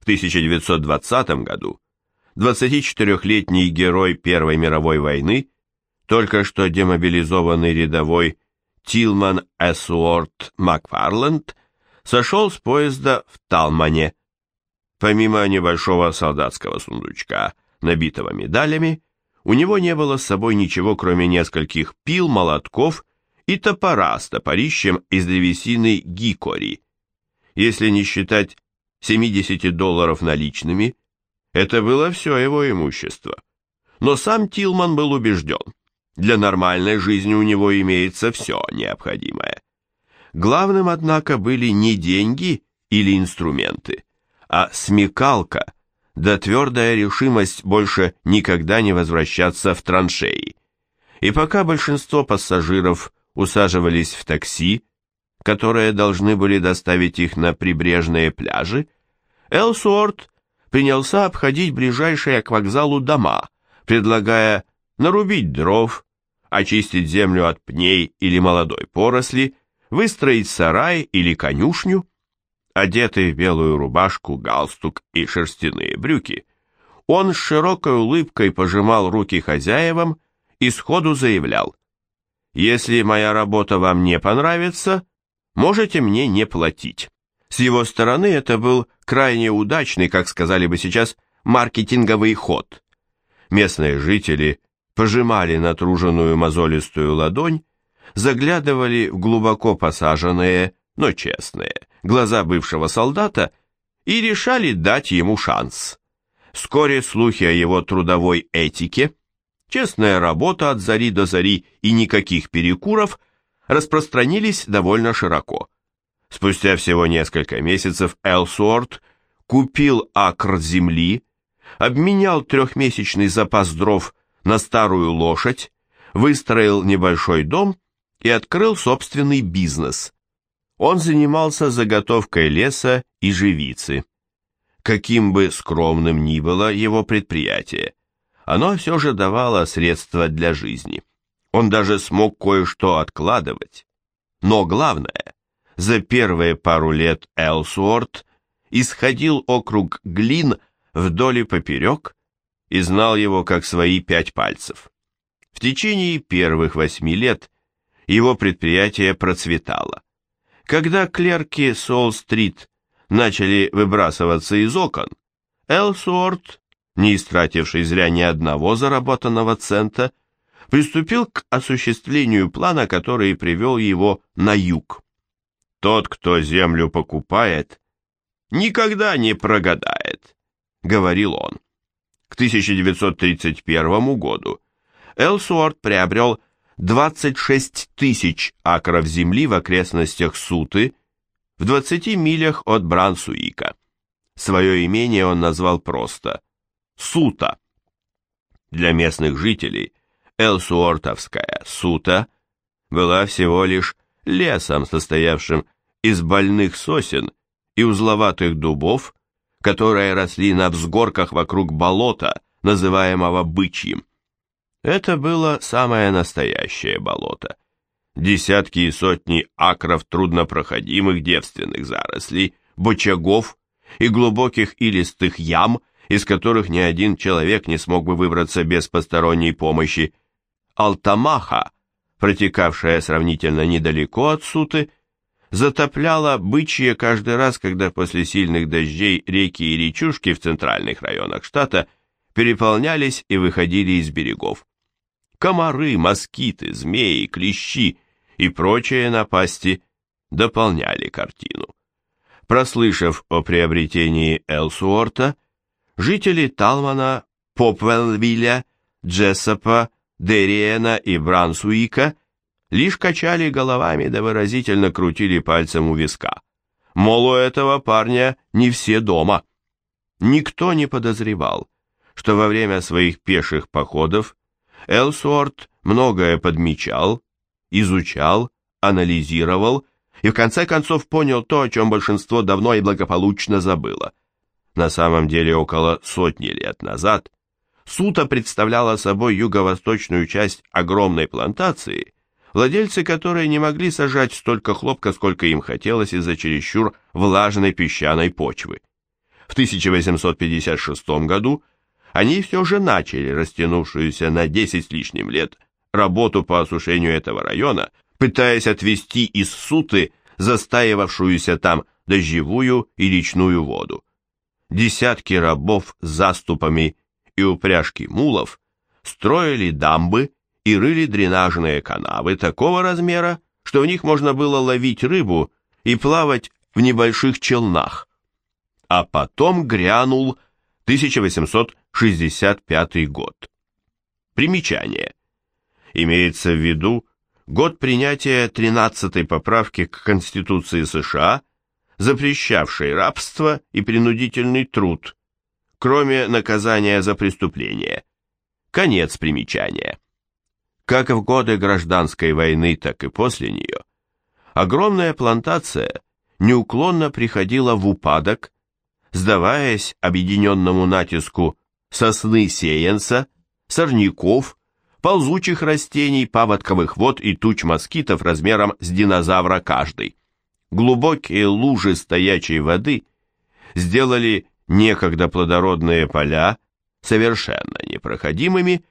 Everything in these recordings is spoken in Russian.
В 1920 году 24-летний герой Первой мировой войны, только что демобилизованный рядовой Тилман Эсуорт Макфарленд, сошел с поезда в Талмане. Помимо небольшого солдатского сундучка, набитого медалями, у него не было с собой ничего, кроме нескольких пил, молотков и топора с топорищем из древесины гикори. Если не считать 70 долларов наличными, это было все его имущество. Но сам Тилман был убежден, для нормальной жизни у него имеется все необходимое. Главным, однако, были не деньги или инструменты, а смекалка да твердая решимость больше никогда не возвращаться в траншеи. И пока большинство пассажиров усаживались в такси, которые должны были доставить их на прибрежные пляжи, Элсуорт принялся обходить ближайшие к вокзалу дома, предлагая нарубить дров, очистить землю от пней или молодой поросли, выстроить сарай или конюшню. Одетый в белую рубашку, галстук и шерстяные брюки, он с широкой улыбкой пожимал руки хозяевам и сходу заявлял, «Если моя работа вам не понравится, можете мне не платить». С его стороны это был крайне удачный, как сказали бы сейчас, маркетинговый ход. Местные жители пожимали натруженную мозолистую ладонь, заглядывали в глубоко посаженные, но честные, глаза бывшего солдата и решали дать ему шанс. Вскоре слухи о его трудовой этике, честная работа от зари до зари и никаких перекуров распространились довольно широко. Спустя всего несколько месяцев Элсуорт купил акр земли, обменял трехмесячный запас дров на старую лошадь, выстроил небольшой дом и открыл собственный бизнес. Он занимался заготовкой леса и живицы. Каким бы скромным ни было его предприятие, оно все же давало средства для жизни. Он даже смог кое-что откладывать. Но главное, за первые пару лет Элсуорт исходил округ Глин вдоль и поперек и знал его как свои пять пальцев. В течение первых восьми лет его предприятие процветало. Когда клерки Сол-стрит начали выбрасываться из окон, Элсуорт, не истративший зря ни одного заработанного цента, приступил к осуществлению плана, который привел его на юг. Тот, кто землю покупает, никогда не прогадает, говорил он. К 1931 году Элсуорт приобрел 26 тысяч акров земли в окрестностях Суты в 20 милях от Брансуика. Свое имение он назвал просто Сута. Для местных жителей Элсуортовская Сута была всего лишь лесом, состоявшим из больных сосен и узловатых дубов, которые росли на взгорках вокруг болота, называемого Бычьим. Это было самое настоящее болото. Десятки и сотни акров труднопроходимых девственных зарослей, бочагов и глубоких илистых ям, из которых ни один человек не смог бы выбраться без посторонней помощи. Алтамаха протекавшая сравнительно недалеко от Суты, затопляла бычье каждый раз, когда после сильных дождей реки и речушки в центральных районах штата переполнялись и выходили из берегов. Комары, москиты, змеи, клещи и прочие напасти дополняли картину. Прослышав о приобретении Элсуорта, жители Талмана, Попвелвилля, Джессопа, Дериена и Брансуика лишь качали головами да выразительно крутили пальцем у виска. Мол, у этого парня не все дома. Никто не подозревал, что во время своих пеших походов Элсуорт многое подмечал, изучал, анализировал и в конце концов понял то, о чем большинство давно и благополучно забыло. На самом деле около сотни лет назад Сута представляла собой юго-восточную часть огромной плантации, владельцы которой не могли сажать столько хлопка, сколько им хотелось из-за чересчур влажной песчаной почвы. В 1856 году они все же начали растянувшуюся на 10 с лишним лет работу по осушению этого района, пытаясь отвести из Суты застаивавшуюся там дождевую и речную воду. Десятки рабов с заступами и упряжки мулов строили дамбы и рыли дренажные канавы такого размера, что в них можно было ловить рыбу и плавать в небольших челнах. А потом грянул 1865 год. Примечание. Имеется в виду год принятия 13-й поправки к Конституции США, запрещавшей рабство и принудительный труд, кроме наказания за преступление. Конец примечания. Как в годы гражданской войны, так и после нее, огромная плантация неуклонно приходила в упадок, сдаваясь объединенному натиску сосны сеянца, сорняков, ползучих растений, паводковых вод и туч москитов размером с динозавра каждый. Глубокие лужи стоячей воды сделали некогда плодородные поля совершенно непроходимыми,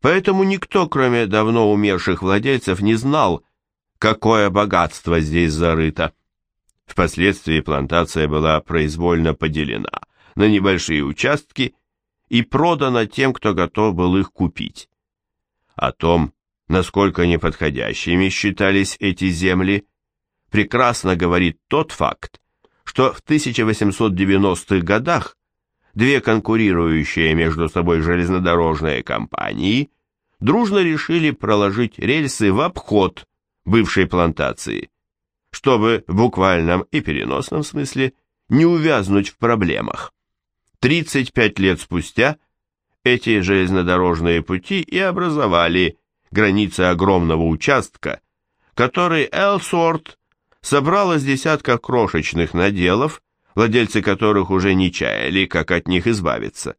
поэтому никто, кроме давно умерших владельцев, не знал, какое богатство здесь зарыто. Впоследствии плантация была произвольно поделена на небольшие участки и продана тем, кто готов был их купить. О том, насколько неподходящими считались эти земли, прекрасно говорит тот факт, что в 1890-х годах две конкурирующие между собой железнодорожные компании дружно решили проложить рельсы в обход бывшей плантации, чтобы в буквальном и переносном смысле не увязнуть в проблемах. 35 лет спустя эти железнодорожные пути и образовали границы огромного участка, который Элсворт собрал из десятка крошечных наделов, владельцы которых уже не чаяли, как от них избавиться.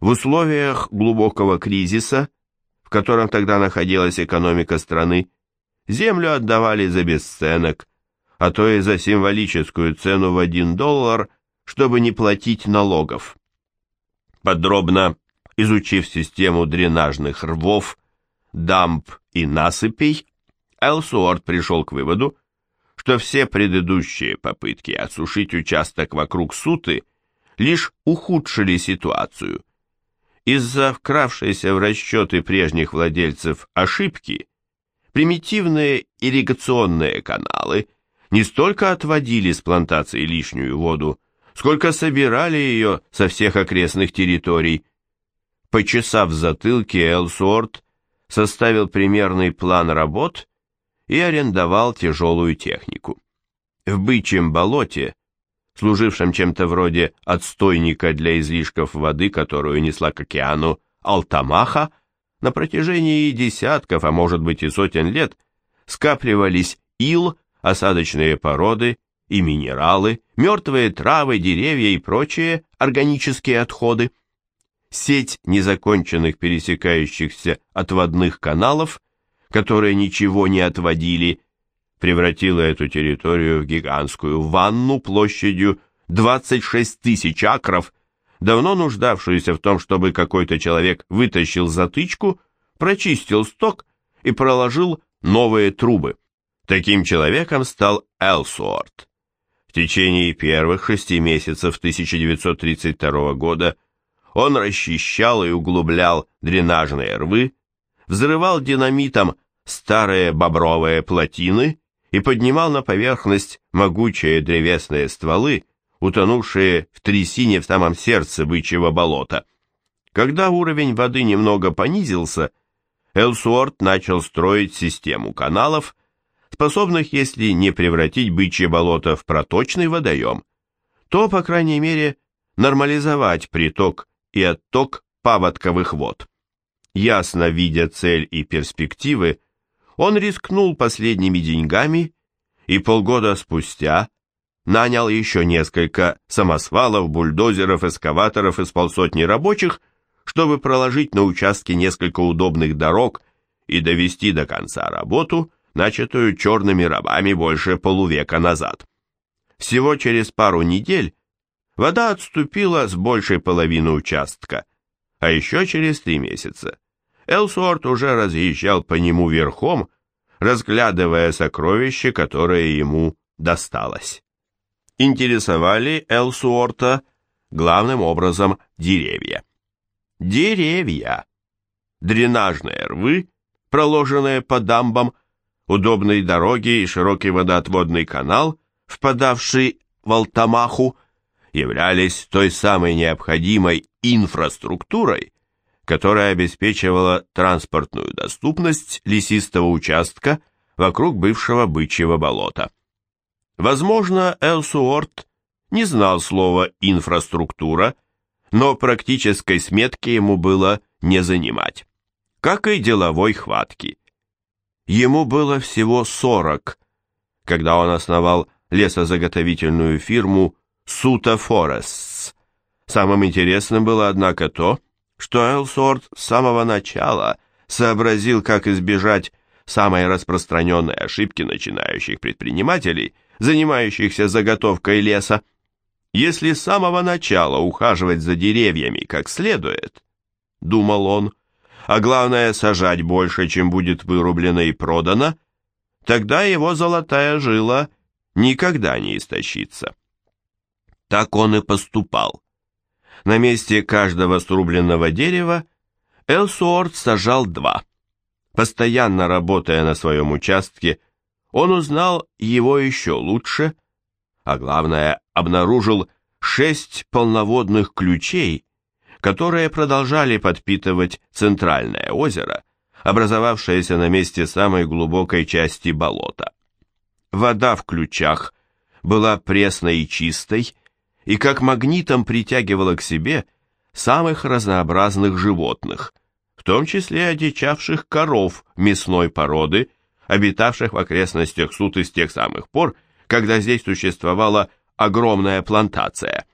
В условиях глубокого кризиса, в котором тогда находилась экономика страны, землю отдавали за бесценок, а то и за символическую цену в один доллар, чтобы не платить налогов. Подробно изучив систему дренажных рвов, дамб и насыпей, Элсуорт пришел к выводу, что все предыдущие попытки осушить участок вокруг Суты лишь ухудшили ситуацию. Из-за вкравшейся в расчеты прежних владельцев ошибки, примитивные ирригационные каналы не столько отводили с плантации лишнюю воду, сколько собирали ее со всех окрестных территорий. Почесав затылки, Элсуорт составил примерный план работ и арендовал тяжелую технику. В бычьем болоте, служившем чем-то вроде отстойника для излишков воды, которую несла к океану Алтамаха, на протяжении десятков, а может быть и сотен лет, скапливались ил, осадочные породы и минералы, мертвые травы, деревья и прочие органические отходы. Сеть незаконченных пересекающихся отводных каналов которые ничего не отводили, превратила эту территорию в гигантскую ванну площадью 26 тысяч акров, давно нуждавшуюся в том, чтобы какой-то человек вытащил затычку, прочистил сток и проложил новые трубы. Таким человеком стал Элсуорт. В течение первых шести месяцев 1932 года он расчищал и углублял дренажные рвы, взрывал динамитом старые бобровые плотины и поднимал на поверхность могучие древесные стволы, утонувшие в трясине в самом сердце бычьего болота. Когда уровень воды немного понизился, Элсуорт начал строить систему каналов, способных, если не превратить бычье болото в проточный водоем, то, по крайней мере, нормализовать приток и отток паводковых вод. Ясно видя цель и перспективы, он рискнул последними деньгами и полгода спустя нанял еще несколько самосвалов, бульдозеров, эскаваторов и с полсотни рабочих, чтобы проложить на участке несколько удобных дорог и довести до конца работу, начатую черными рабами больше полувека назад. Всего через пару недель вода отступила с большей половины участка, а еще через три месяца Элсуорт уже разъезжал по нему верхом, разглядывая сокровище, которое ему досталось. Интересовали Элсуорта главным образом деревья. Деревья! Дренажные рвы, проложенные по дамбам, удобные дороги и широкий водоотводный канал, впадавший в Алтамаху, являлись той самой необходимой инфраструктурой, которая обеспечивала транспортную доступность лесистого участка вокруг бывшего бычьего болота. Возможно, Элсуорт не знал слова «инфраструктура», но практической сметки ему было не занимать, как и деловой хватки. Ему было всего 40, когда он основал лесозаготовительную фирму Сута Форестс. Самым интересным было, однако, то, что Элсорт с самого начала сообразил, как избежать самой распространенной ошибки начинающих предпринимателей, занимающихся заготовкой леса. Если с самого начала ухаживать за деревьями как следует, думал он, а главное сажать больше, чем будет вырублено и продано, тогда его золотая жила никогда не истощится. Так он и поступал. На месте каждого срубленного дерева Элсуорт сажал два. Постоянно работая на своем участке, он узнал его еще лучше, а главное, обнаружил шесть полноводных ключей, которые продолжали подпитывать центральное озеро, образовавшееся на месте самой глубокой части болота. Вода в ключах была пресной и чистой, и как магнитом притягивала к себе самых разнообразных животных, в том числе одичавших коров мясной породы, обитавших в окрестностях Суты с тех самых пор, когда здесь существовала огромная плантация.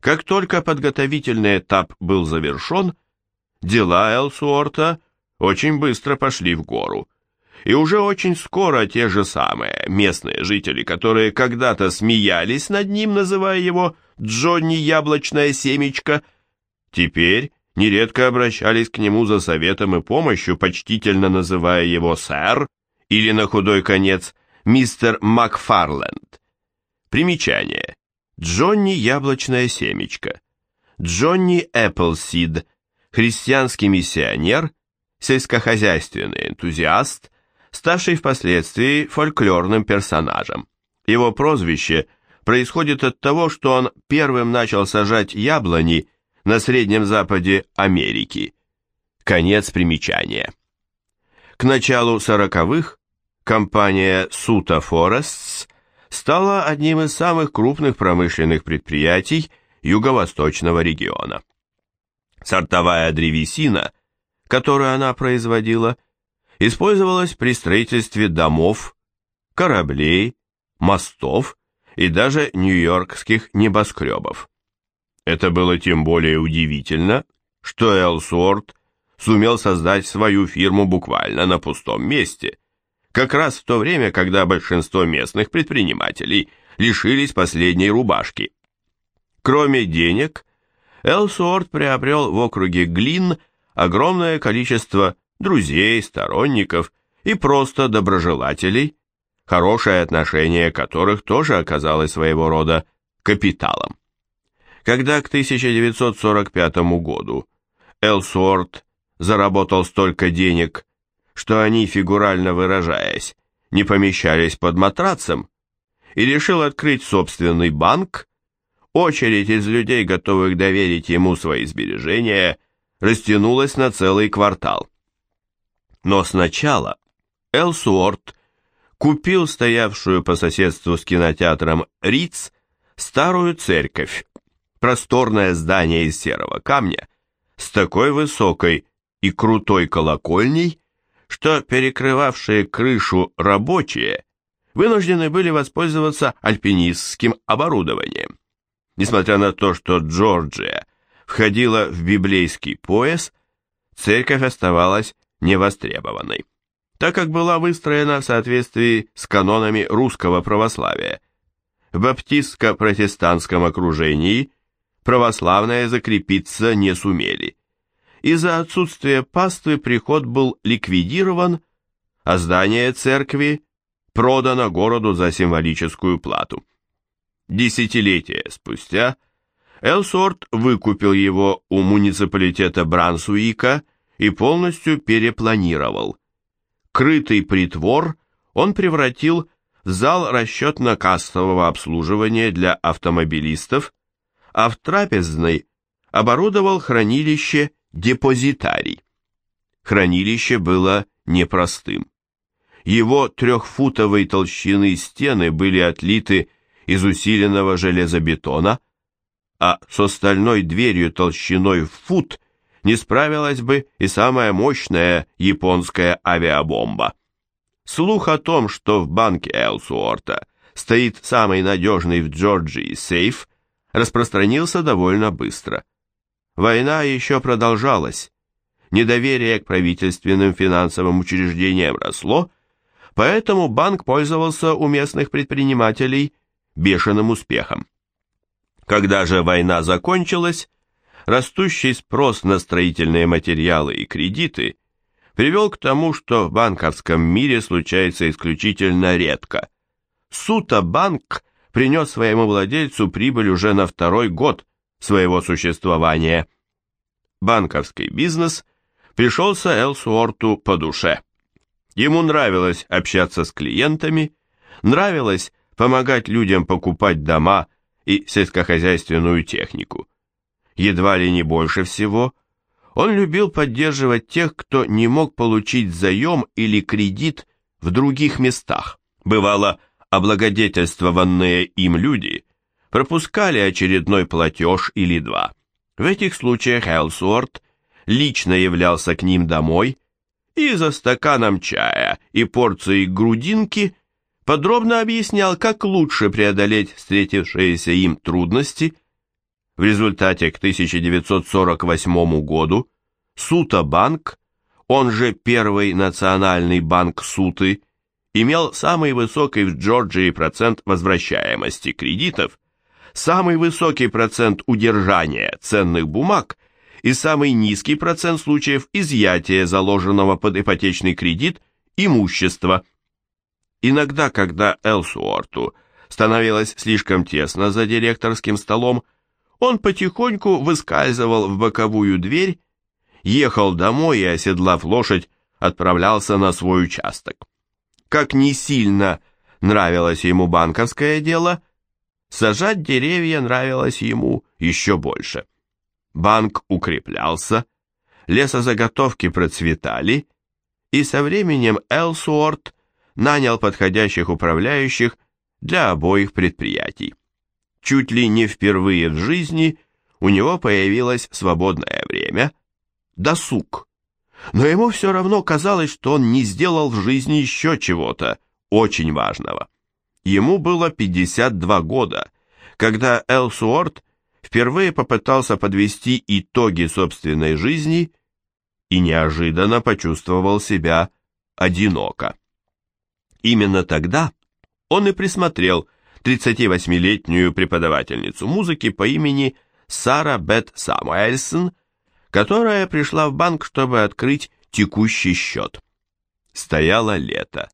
Как только подготовительный этап был завершен, дела Элсуорта очень быстро пошли в гору. И уже очень скоро те же самые местные жители, которые когда-то смеялись над ним, называя его Джонни Яблочное Семечко, теперь нередко обращались к нему за советом и помощью, почтительно называя его сэр или на худой конец мистер Макфарленд. Примечание. Джонни Яблочное Семечко. Джонни Эпплсид, христианский миссионер, сельскохозяйственный энтузиаст, ставший впоследствии фольклорным персонажем. Его прозвище происходит от того, что он первым начал сажать яблони на Среднем Западе Америки. Конец примечания. К началу сороковых компания Сута Forests стала одним из самых крупных промышленных предприятий юго-восточного региона. Сортовая древесина, которую она производила – использовалась при строительстве домов, кораблей, мостов и даже нью-йоркских небоскребов. Это было тем более удивительно, что Элсуорт сумел создать свою фирму буквально на пустом месте, как раз в то время, когда большинство местных предпринимателей лишились последней рубашки. Кроме денег, Элсуорт приобрел в округе Глин огромное количество друзей, сторонников и просто доброжелателей, хорошее отношение которых тоже оказалось своего рода капиталом. Когда к 1945 году Элсуорт заработал столько денег, что они, фигурально выражаясь, не помещались под матрацем, и решил открыть собственный банк, очередь из людей, готовых доверить ему свои сбережения, растянулась на целый квартал. Но сначала Элсуорт купил стоявшую по соседству с кинотеатром Риц старую церковь, просторное здание из серого камня, с такой высокой и крутой колокольней, что перекрывавшие крышу рабочие вынуждены были воспользоваться альпинистским оборудованием. Несмотря на то, что Джорджия входила в библейский пояс, церковь оставалась невостребованной, так как была выстроена в соответствии с канонами русского православия. в баптистско-протестантском окружении православные закрепиться не сумели. Из-за отсутствия паствы приход был ликвидирован, а здание церкви продано городу за символическую плату. Десятилетия спустя Элсорт выкупил его у муниципалитета Брансуика и полностью перепланировал. Крытый притвор он превратил в зал расчетно-кассового обслуживания для автомобилистов, а в трапезной оборудовал хранилище депозитарий. Хранилище было непростым. Его трехфутовой толщины стены были отлиты из усиленного железобетона, а с остальной дверью толщиной в фут не справилась бы и самая мощная японская авиабомба. Слух о том, что в банке Элсуорта стоит самый надежный в Джорджии сейф, распространился довольно быстро. Война еще продолжалась. Недоверие к правительственным финансовым учреждениям росло, поэтому банк пользовался у местных предпринимателей бешеным успехом. Когда же война закончилась, растущий спрос на строительные материалы и кредиты привел к тому, что в банковском мире случается исключительно редко. Сута банк принес своему владельцу прибыль уже на второй год своего существования. Банковский бизнес пришелся Элсуорту по душе. Ему нравилось общаться с клиентами, нравилось помогать людям покупать дома и сельскохозяйственную технику. Едва ли не больше всего, он любил поддерживать тех, кто не мог получить заем или кредит в других местах. Бывало, облагодетельствованные им люди пропускали очередной платеж или два. В этих случаях Элсуорт лично являлся к ним домой и за стаканом чая и порцией грудинки подробно объяснял, как лучше преодолеть встретившиеся им трудности. В результате к 1948 году Сута банк, он же Первый национальный банк Суты, имел самый высокий в Джорджии процент возвращаемости кредитов, самый высокий процент удержания ценных бумаг и самый низкий процент случаев изъятия заложенного под ипотечный кредит имущества. Иногда, когда Элсуорту становилось слишком тесно за директорским столом, он потихоньку выскальзывал в боковую дверь, ехал домой и, оседлав лошадь, отправлялся на свой участок. Как не сильно нравилось ему банковское дело, сажать деревья нравилось ему еще больше. Банк укреплялся, лесозаготовки процветали, и со временем Элсуорт нанял подходящих управляющих для обоих предприятий. Чуть ли не впервые в жизни у него появилось свободное время, досуг. Но ему все равно казалось, что он не сделал в жизни еще чего-то очень важного. Ему было 52 года, когда Элсуорт впервые попытался подвести итоги собственной жизни и неожиданно почувствовал себя одиноко. Именно тогда он и присмотрел 38-летнюю преподавательницу музыки по имени Сара Бет Самуэльсон, которая пришла в банк, чтобы открыть текущий счет. Стояло лето.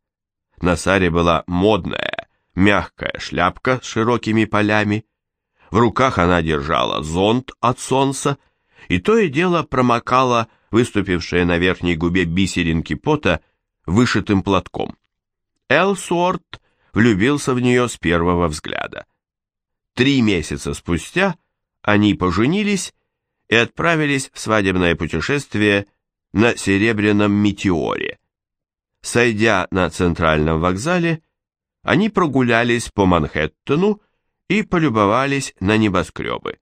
На Саре была модная, мягкая шляпка с широкими полями. В руках она держала зонт от солнца, и то и дело промокала выступившие на верхней губе бисеринки пота вышитым платком. Элсуорт влюбился в нее с первого взгляда. Три месяца спустя они поженились и отправились в свадебное путешествие на Серебряном метеоре. Сойдя на центральном вокзале, они прогулялись по Манхэттену и полюбовались на небоскребы.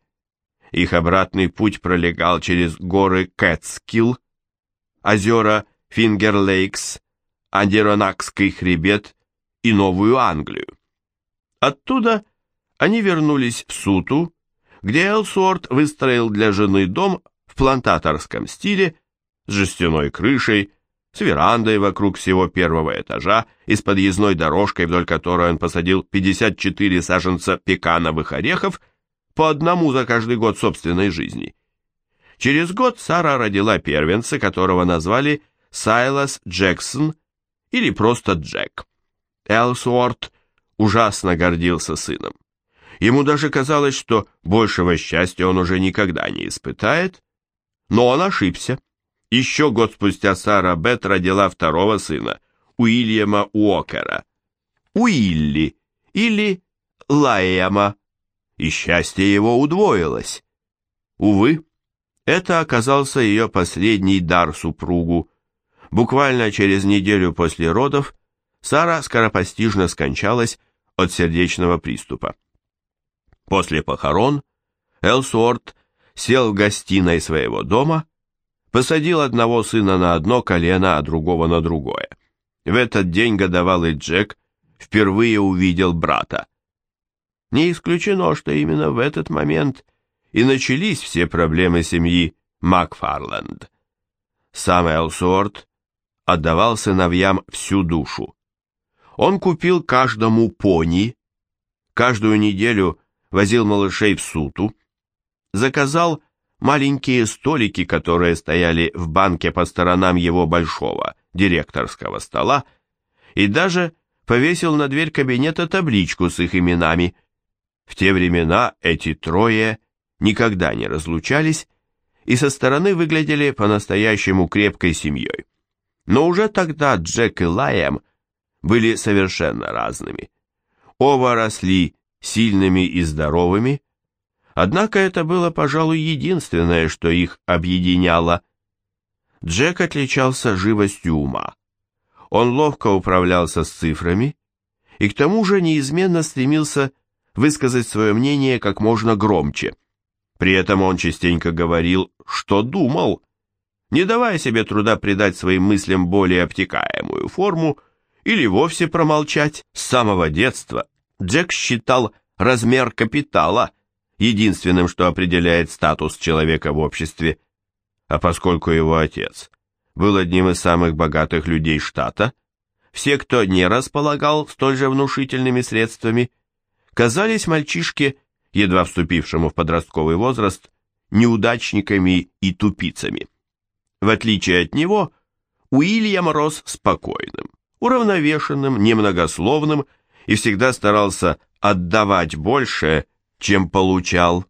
Их обратный путь пролегал через горы Кэтскилл, озера Фингерлейкс, Адиронакский хребет и Новую Англию. Оттуда они вернулись в Суту, где Элсуорт выстроил для жены дом в плантаторском стиле с жестяной крышей, с верандой вокруг всего первого этажа и с подъездной дорожкой, вдоль которой он посадил 54 саженца пекановых орехов, по одному за каждый год собственной жизни. Через год Сара родила первенца, которого назвали Сайлас Джексон или просто Джек. Элсуорт ужасно гордился сыном. Ему даже казалось, что большего счастья он уже никогда не испытает, но он ошибся. Еще год спустя Сара Бет родила второго сына, Уильяма Уокера. Уилли или Лайяма, и счастье его удвоилось. Увы, это оказался ее последний дар супругу. Буквально через неделю после родов Сара скоропостижно скончалась от сердечного приступа. После похорон Элсуорт сел в гостиной своего дома, посадил одного сына на одно колено, а другого на другое. В этот день годовалый Джек впервые увидел брата. Не исключено, что именно в этот момент и начались все проблемы семьи Макфарленд. Сам Элсуорт отдавал сыновьям всю душу. Он купил каждому пони, каждую неделю возил малышей в суту, заказал маленькие столики, которые стояли в банке по сторонам его большого директорского стола, и даже повесил на дверь кабинета табличку с их именами. В те времена эти трое никогда не разлучались и со стороны выглядели по-настоящему крепкой семьей. Но уже тогда Джек и Лайем были совершенно разными. Оба росли сильными и здоровыми, однако это было, пожалуй, единственное, что их объединяло. Джек отличался живостью ума. Он ловко управлялся с цифрами и к тому же неизменно стремился высказать свое мнение как можно громче. При этом он частенько говорил, что думал, не давая себе труда придать своим мыслям более обтекаемую форму или вовсе промолчать. С самого детства Джек считал размер капитала единственным, что определяет статус человека в обществе, а поскольку его отец был одним из самых богатых людей штата, все, кто не располагал столь же внушительными средствами, казались мальчишке, едва вступившему в подростковый возраст, неудачниками и тупицами. В отличие от него, Уильям рос спокойным, уравновешенным, немногословным и всегда старался отдавать больше, чем получал.